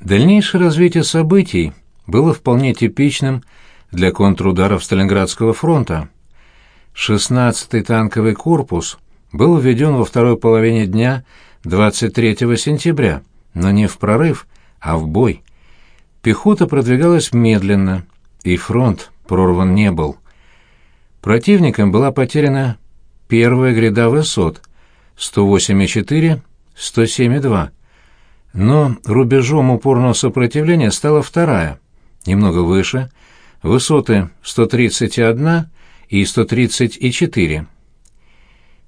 Дальнейшее развитие событий было вполне типичным для контрударов Сталинградского фронта. 16-й танковый корпус был введен во второй половине дня 23 сентября, но не в прорыв, а в бой. Пехота продвигалась медленно, и фронт прорван не был. Противником была потеряна первая гряда высот 108,4, 107,2. Но рубежом упорного сопротивления стала вторая, немного выше, высоты 131 и 130,4.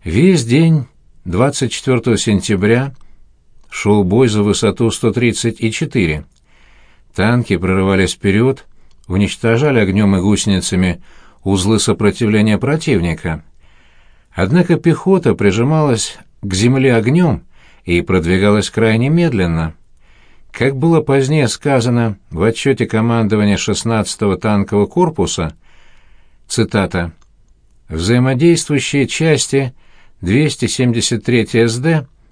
Весь день 24 сентября шел бой за высоту 130,4. Танки прорывались вперед, уничтожали огнем и гусеницами узлы сопротивления противника. Однако пехота прижималась к земле огнем и продвигалась крайне медленно. Как было позднее сказано в отчете командования 16-го танкового корпуса, цитата, «Взаимодействующие части 273 СД,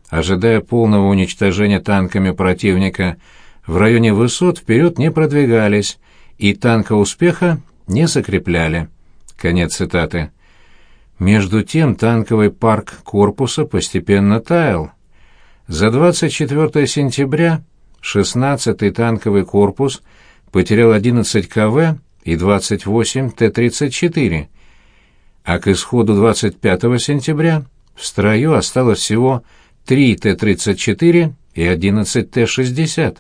ожидая полного уничтожения танками противника, в районе высот вперед не продвигались и танка успеха не закрепляли». Конец цитаты. Между тем танковый парк корпуса постепенно таял. За 24 сентября 16-й танковый корпус потерял 11 КВ и 28 Т-34, а к исходу 25 сентября в строю осталось всего 3 Т-34 и 11 Т-60.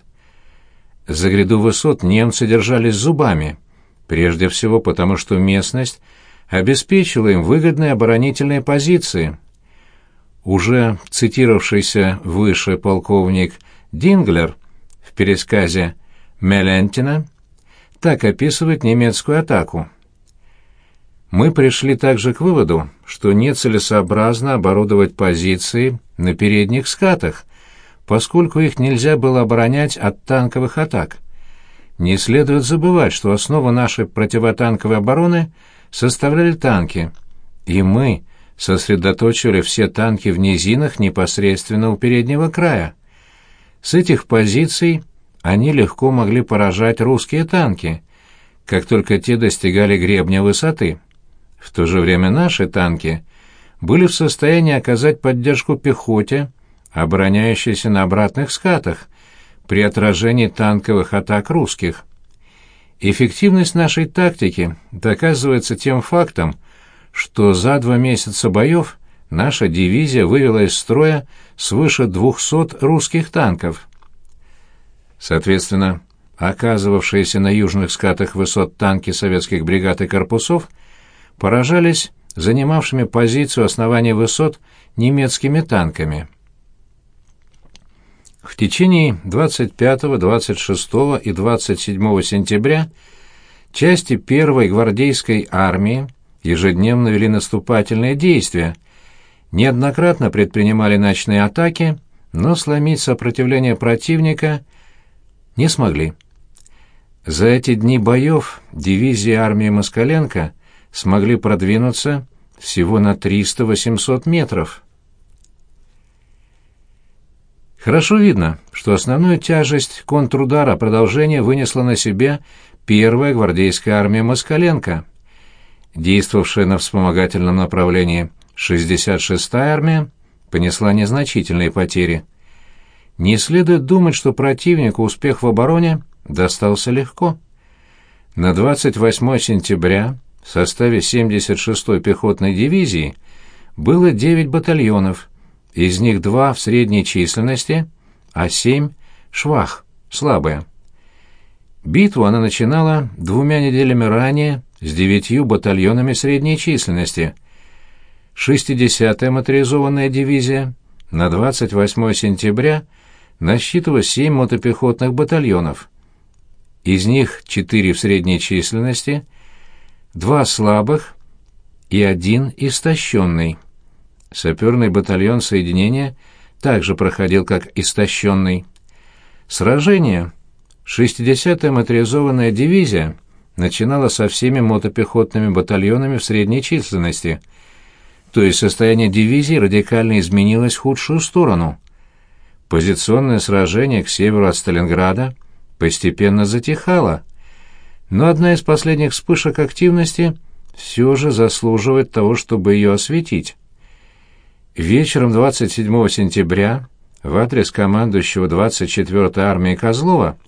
За гряду высот немцы держались зубами, прежде всего потому, что местность обеспечила им выгодные оборонительные позиции – уже цитировавшийся выше полковник Динглер в пересказе Мелентина так описывает немецкую атаку. Мы пришли также к выводу, что нецелесообразно оборудовать позиции на передних скатах, поскольку их нельзя было оборонять от танковых атак. Не следует забывать, что основу нашей противотанковой обороны составляли танки, и мы, сосредоточили все танки в низинах непосредственно у переднего края. С этих позиций они легко могли поражать русские танки, как только те достигали гребня высоты. В то же время наши танки были в состоянии оказать поддержку пехоте, обороняющейся на обратных скатах, при отражении танковых атак русских. Эффективность нашей тактики доказывается тем фактом, что за два месяца боев наша дивизия вывела из строя свыше 200 русских танков. Соответственно, оказывавшиеся на южных скатах высот танки советских бригад и корпусов поражались занимавшими позицию основания высот немецкими танками. В течение 25, 26 и 27 сентября части 1-й гвардейской армии ежедневно вели наступательные действия, неоднократно предпринимали ночные атаки, но сломить сопротивление противника не смогли. За эти дни боев дивизии армии Москаленко смогли продвинуться всего на 300-800 метров. Хорошо видно, что основную тяжесть контрудара продолжения вынесла на себе первая гвардейская армия Москаленко – действовавшая на вспомогательном направлении 66-я армия, понесла незначительные потери. Не следует думать, что противнику успех в обороне достался легко. На 28 сентября в составе 76-й пехотной дивизии было 9 батальонов, из них два в средней численности, а 7 — швах, слабые. Битву она начинала двумя неделями ранее с девятью батальонами средней численности. 60-я моторизованная дивизия на 28 сентября насчитывала 7 мотопехотных батальонов. Из них 4 в средней численности, 2 слабых и один истощенный. Саперный батальон соединения также проходил как истощенный. Сражение 60-я моторизованная дивизия – начинала со всеми мотопехотными батальонами в средней численности, то есть состояние дивизии радикально изменилось в худшую сторону. Позиционное сражение к северу от Сталинграда постепенно затихала. Но одна из последних вспышек активности все же заслуживает того, чтобы ее осветить. Вечером 27 сентября в адрес командующего 24-й армии Козлова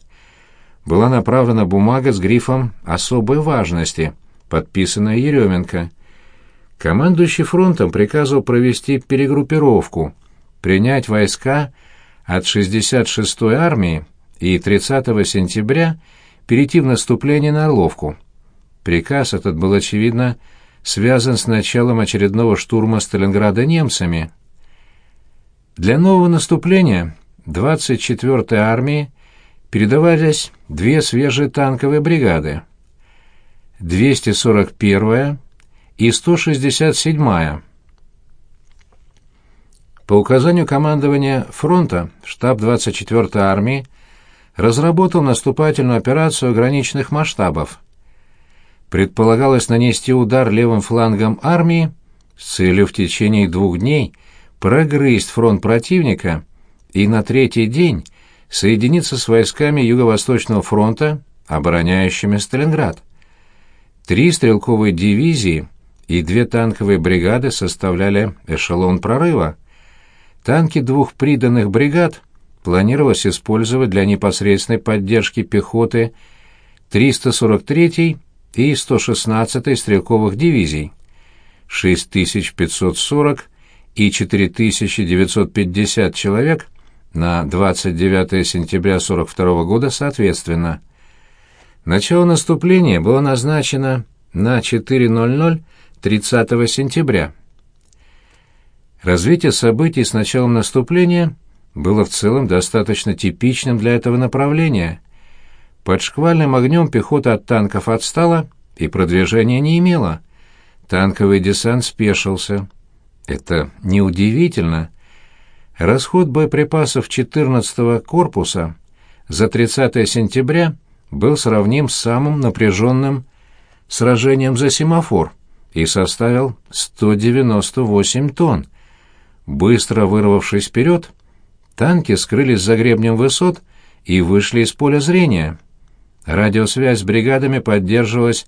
была направлена бумага с грифом «Особой важности», подписанная Еременко. Командующий фронтом приказывал провести перегруппировку, принять войска от 66-й армии и 30 сентября перейти в наступление на Орловку. Приказ этот был, очевидно, связан с началом очередного штурма Сталинграда немцами. Для нового наступления 24-й армии передавались две свежие танковые бригады. 241-я и 167-я. По указанию командования фронта штаб 24-й армии разработал наступательную операцию ограниченных масштабов. Предполагалось нанести удар левым флангом армии с целью в течение двух дней прогрызть фронт противника и на третий день соединиться с войсками Юго-Восточного фронта, обороняющими Сталинград. Три стрелковые дивизии и две танковые бригады составляли эшелон прорыва. Танки двух приданных бригад планировалось использовать для непосредственной поддержки пехоты 343-й и 116-й стрелковых дивизий, 6540 и 4950 человек на 29 сентября 42 года соответственно. Начало наступления было назначено на 4.00 30 сентября. Развитие событий с началом наступления было в целом достаточно типичным для этого направления. Под шквальным огнем пехота от танков отстала и продвижения не имела. Танковый десант спешился. Это неудивительно. Расход боеприпасов 14-го корпуса за 30 сентября был сравним с самым напряженным сражением за семафор и составил 198 тонн. Быстро вырвавшись вперед, танки скрылись за гребнем высот и вышли из поля зрения. Радиосвязь с бригадами поддерживалась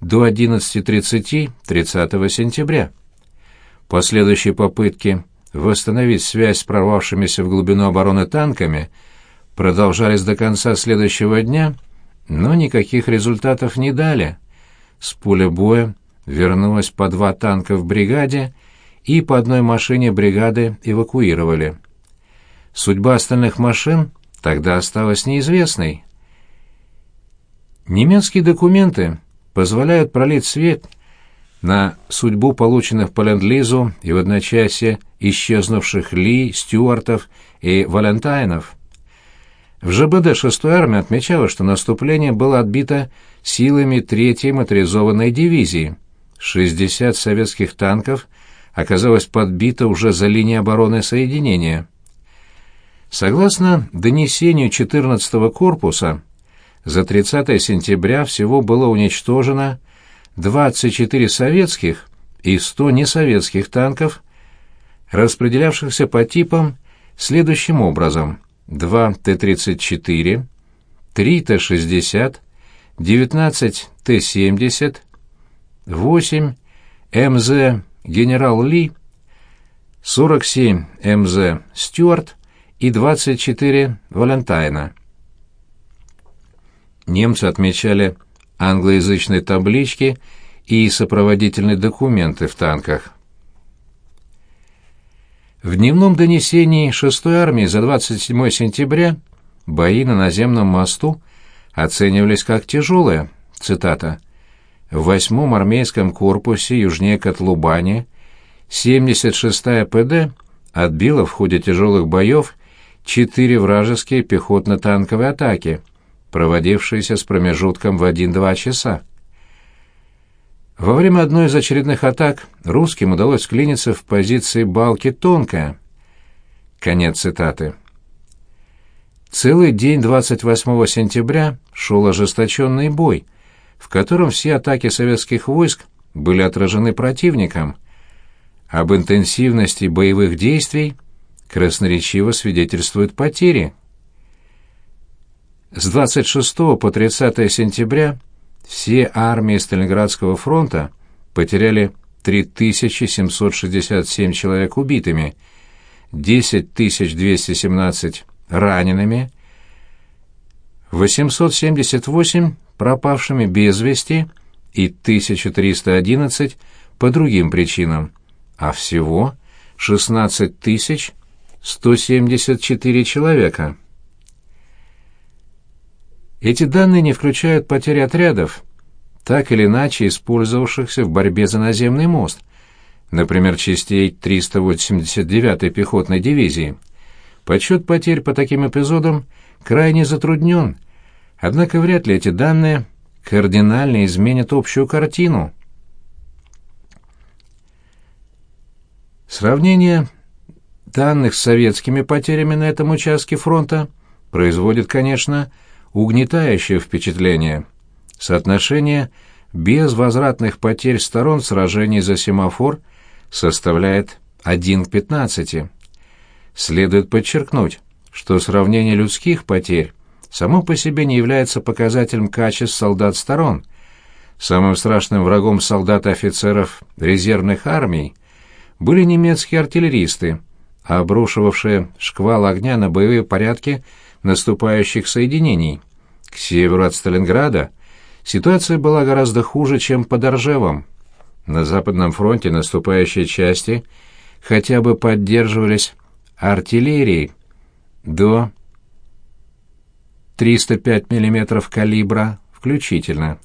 до 11.30 30 сентября. Последующие попытки восстановить связь с прорвавшимися в глубину обороны танками продолжались до конца следующего дня, но никаких результатов не дали. С поля боя вернулось по два танка в бригаде, и по одной машине бригады эвакуировали. Судьба остальных машин тогда осталась неизвестной. Немецкие документы позволяют пролить свет на судьбу полученных по Ленд-Лизу и в одночасье исчезнувших Ли, Стюартов и Валентайнов. В ЖБД 6-й армии отмечалось, что наступление было отбито силами 3-й моторизованной дивизии. 60 советских танков оказалось подбито уже за линией обороны соединения. Согласно донесению 14-го корпуса, за 30 сентября всего было уничтожено 24 советских и 100 несоветских танков, распределявшихся по типам следующим образом. 2 Т-34, 3 Т-60, 19 Т-70, 8 МЗ «Генерал Ли», 47 МЗ «Стюарт» и 24 «Валентайна». Немцы отмечали англоязычные таблички и сопроводительные документы в танках. В дневном донесении 6-й армии за 27 сентября бои на наземном мосту оценивались как тяжелые, цитата, «В 8-м армейском корпусе южнее Котлубани 76-я ПД отбила в ходе тяжелых боев четыре вражеские пехотно-танковые атаки, проводившиеся с промежутком в 1-2 часа. Во время одной из очередных атак русским удалось вклиниться в позиции балки тонкая. Конец цитаты. Целый день 28 сентября шел ожесточенный бой, в котором все атаки советских войск были отражены противником. Об интенсивности боевых действий красноречиво свидетельствуют потери. С 26 по 30 сентября все армии Сталинградского фронта потеряли 3767 человек убитыми, 10217 ранеными, 878 пропавшими без вести и 1311 по другим причинам, а всего 16 174 человека. Эти данные не включают потери отрядов, так или иначе использовавшихся в борьбе за наземный мост, например, частей 389-й пехотной дивизии. Подсчет потерь по таким эпизодам крайне затруднен, однако вряд ли эти данные кардинально изменят общую картину. Сравнение данных с советскими потерями на этом участке фронта производит, конечно, угнетающее впечатление. Соотношение безвозвратных потерь сторон сражений за семафор составляет 1 к 15. Следует подчеркнуть, что сравнение людских потерь само по себе не является показателем качеств солдат сторон. Самым страшным врагом солдат и офицеров резервных армий были немецкие артиллеристы, обрушивавшие шквал огня на боевые порядки наступающих соединений. К северу от Сталинграда ситуация была гораздо хуже, чем под Оржевом. На Западном фронте наступающие части хотя бы поддерживались артиллерией до 305 мм калибра включительно.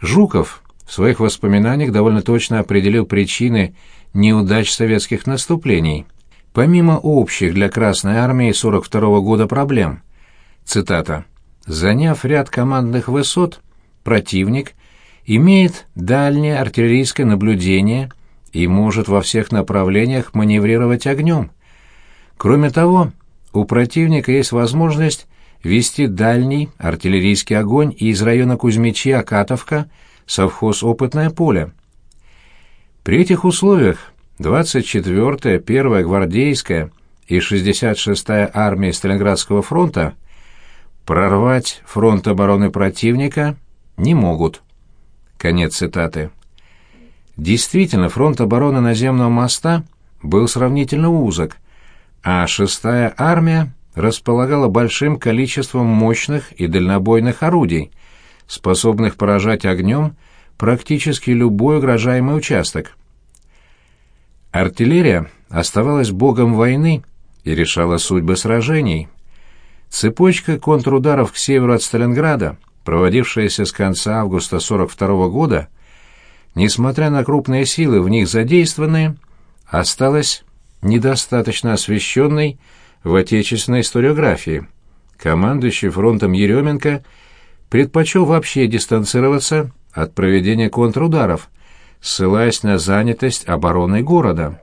Жуков в своих воспоминаниях довольно точно определил причины неудач советских наступлений, помимо общих для Красной Армии 42 -го года проблем. Цитата. «Заняв ряд командных высот, противник имеет дальнее артиллерийское наблюдение и может во всех направлениях маневрировать огнем. Кроме того, у противника есть возможность вести дальний артиллерийский огонь из района Кузьмичи-Акатовка, совхоз «Опытное поле». При этих условиях 24-я, 1-я гвардейская и 66-я армии Сталинградского фронта прорвать фронт обороны противника не могут. Конец цитаты. Действительно, фронт обороны наземного моста был сравнительно узок, а 6-я армия располагала большим количеством мощных и дальнобойных орудий, способных поражать огнем практически любой угрожаемый участок. Артиллерия оставалась богом войны и решала судьбы сражений. Цепочка контрударов к северу от Сталинграда, проводившаяся с конца августа 42 -го года, несмотря на крупные силы в них задействованные, осталась недостаточно освещенной в отечественной историографии. Командующий фронтом Еременко предпочел вообще дистанцироваться от проведения контрударов, ссылаясь на занятость обороной города.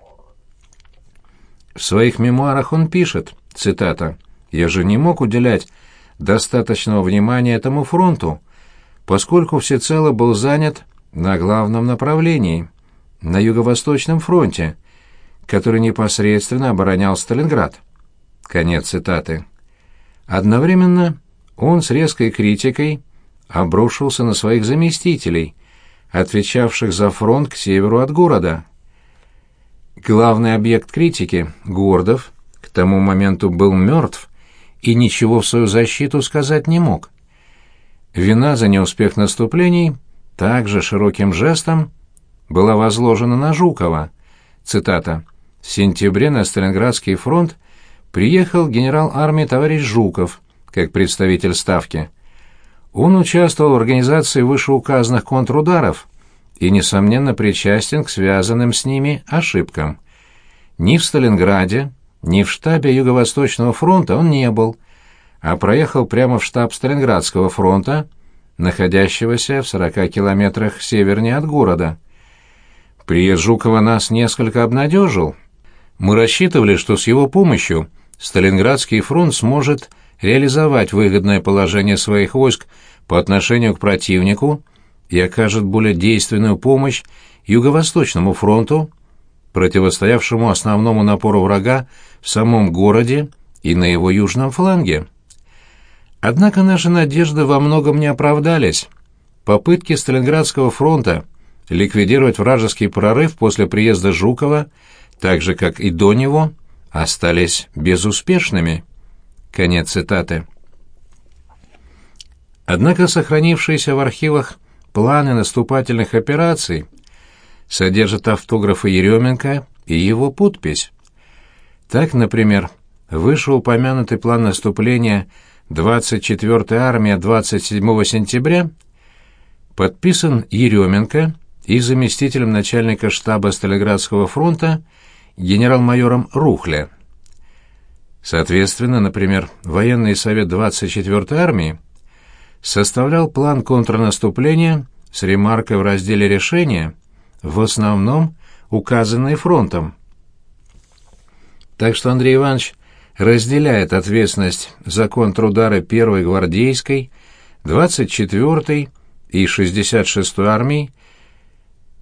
В своих мемуарах он пишет, цитата, «Я же не мог уделять достаточного внимания этому фронту, поскольку всецело был занят на главном направлении, на Юго-Восточном фронте, который непосредственно оборонял Сталинград». Конец цитаты. Одновременно он с резкой критикой обрушился на своих заместителей, отвечавших за фронт к северу от города. Главный объект критики, Гордов, к тому моменту был мертв и ничего в свою защиту сказать не мог. Вина за неуспех наступлений также широким жестом была возложена на Жукова. Цитата. «В сентябре на Сталинградский фронт приехал генерал армии товарищ Жуков, как представитель Ставки. Он участвовал в организации вышеуказанных контрударов и, несомненно, причастен к связанным с ними ошибкам. Ни в Сталинграде, ни в штабе Юго-Восточного фронта он не был, а проехал прямо в штаб Сталинградского фронта, находящегося в 40 километрах севернее от города. Приезд Жукова нас несколько обнадежил. Мы рассчитывали, что с его помощью Сталинградский фронт сможет реализовать выгодное положение своих войск по отношению к противнику и окажет более действенную помощь Юго-Восточному фронту, противостоявшему основному напору врага в самом городе и на его южном фланге. Однако наши надежды во многом не оправдались. Попытки Сталинградского фронта ликвидировать вражеский прорыв после приезда Жукова, так же, как и до него, остались безуспешными. Конец цитаты. Однако сохранившиеся в архивах планы наступательных операций содержат автографы Еременко и его подпись. Так, например, вышеупомянутый план наступления 24-й армии 27 сентября подписан Еременко и заместителем начальника штаба Сталинградского фронта генерал-майором Рухля. Соответственно, например, военный совет 24-й армии составлял план контрнаступления с ремаркой в разделе решения, в основном указанные фронтом. Так что Андрей Иванович разделяет ответственность за контрудары 1-й гвардейской, 24-й и 66-й армий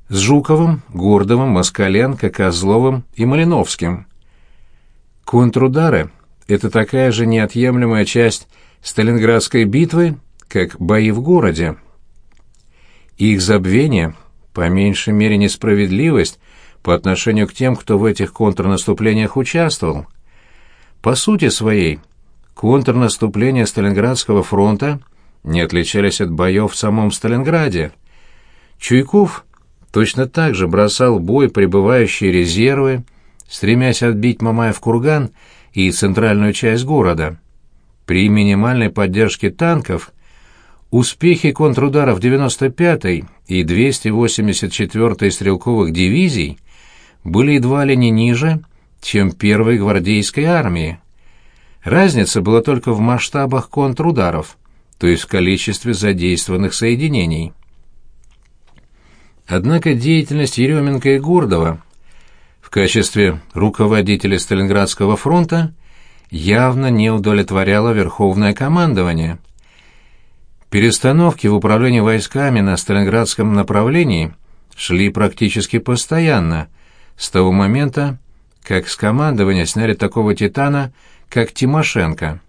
с Жуковым, Гордовым, Москаленко, Козловым и Малиновским. Контрудары — это такая же неотъемлемая часть Сталинградской битвы, как бои в городе. Их забвение, по меньшей мере несправедливость, по отношению к тем, кто в этих контрнаступлениях участвовал. По сути своей, контрнаступления Сталинградского фронта не отличались от боев в самом Сталинграде. Чуйков точно так же бросал бой прибывающие резервы, стремясь отбить Мамаев курган и центральную часть города. При минимальной поддержке танков успехи контрударов 95-й и 284-й стрелковых дивизий были едва ли не ниже, чем первой гвардейской армии. Разница была только в масштабах контрударов, то есть в количестве задействованных соединений. Однако деятельность Еременко и Гордова качестве руководителя Сталинградского фронта явно не удовлетворяла Верховное командование. Перестановки в управлении войсками на Сталинградском направлении шли практически постоянно – с того момента, как с командования сняли такого титана, как Тимошенко.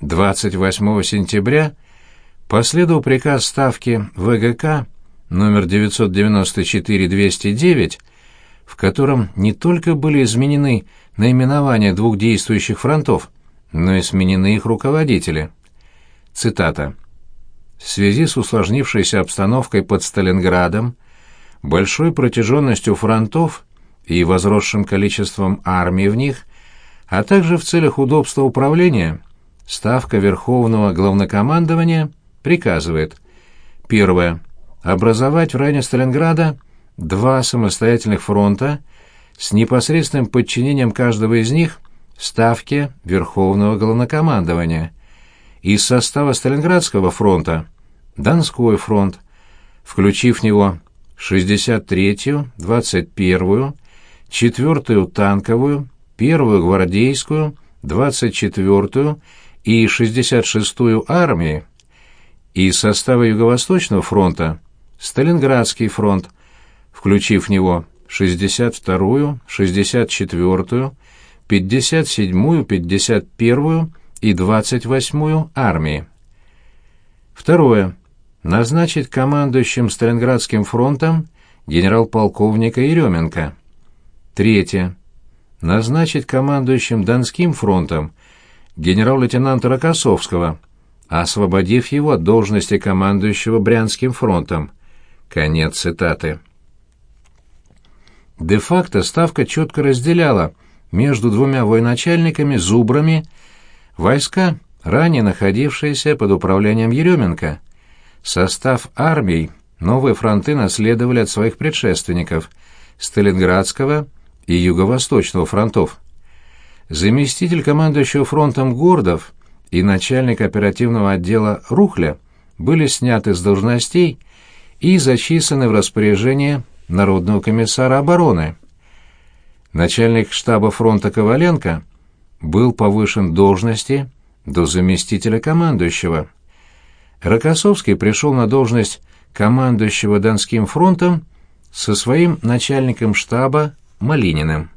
28 сентября последовал приказ Ставки ВГК номер 994-209, в котором не только были изменены наименования двух действующих фронтов, но и сменены их руководители. Цитата. В связи с усложнившейся обстановкой под Сталинградом, большой протяженностью фронтов и возросшим количеством армии в них, а также в целях удобства управления, Ставка Верховного Главнокомандования приказывает первое образовать в районе Сталинграда два самостоятельных фронта с непосредственным подчинением каждого из них Ставке Верховного Главнокомандования. Из состава Сталинградского фронта Донской фронт, включив в него 63-ю, 21-ю, четвертую танковую, первую гвардейскую, двадцать четвертую и шестьдесят шестую армии, из состава Юго-Восточного фронта Сталинградский фронт, включив в него 62-ю, 64-ю, 57-ю, 51-ю и 28-ю армии. Второе. Назначить командующим Сталинградским фронтом генерал-полковника Еременко. Третье. Назначить командующим Донским фронтом генерал-лейтенанта Рокоссовского, освободив его от должности командующего Брянским фронтом. Конец цитаты. Де-факто Ставка четко разделяла между двумя военачальниками-зубрами войска, ранее находившиеся под управлением Еременко. Состав армий новые фронты наследовали от своих предшественников – Сталинградского – и Юго-Восточного фронтов. Заместитель командующего фронтом Гордов и начальник оперативного отдела Рухля были сняты с должностей и зачислены в распоряжение Народного комиссара обороны. Начальник штаба фронта Коваленко был повышен должности до заместителя командующего. Рокоссовский пришел на должность командующего Донским фронтом со своим начальником штаба Малининым.